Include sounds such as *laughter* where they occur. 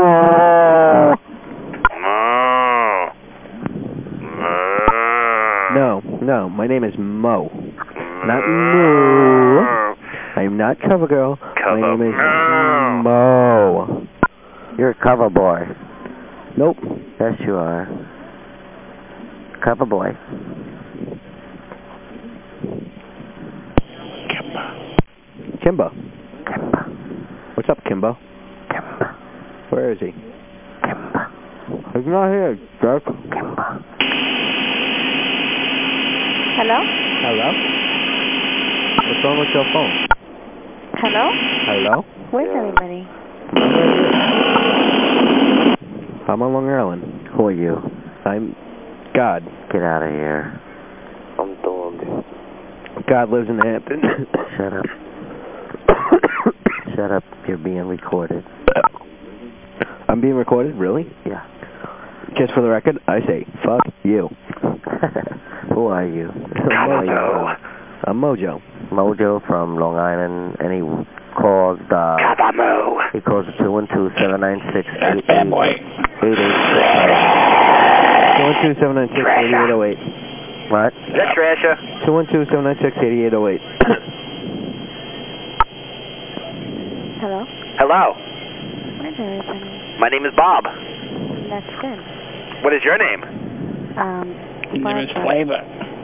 Moo. No, no, my name is Mo. Not Moo. I'm not Cover Girl. Cover my name is Mo. You're a cover boy. Nope. Yes, you are. Cover boy. Kimbo. Kimba. What's up, Kimbo? Kimba. Where is he? Kimba. He's not here, jerk. Kimba. Hello? Hello? What's wrong with your phone? Hello? Hello? Where's everybody? I'm on Long Island. Who are you? I'm God. Get out of here. I'm dog. God lives in Hampton. Shut up. *coughs* Shut up. You're being recorded. I'm being recorded? Really? Yeah. Just for the record, I say, fuck you. *laughs* Who are you? Mojo. I'm Mojo. Mojo from Long Island, and he calls uh, the... Cover Moo. He calls the 212-796-8886. Two one two seven nine six eighty eight oh eight. What? Is that Trasher? Two one two seven nine six eighty oh eight oh eight. Hello? Hello. Where's everybody? My name is Bob. That's good. What is your name? Um, His name is Barbara. Flavor.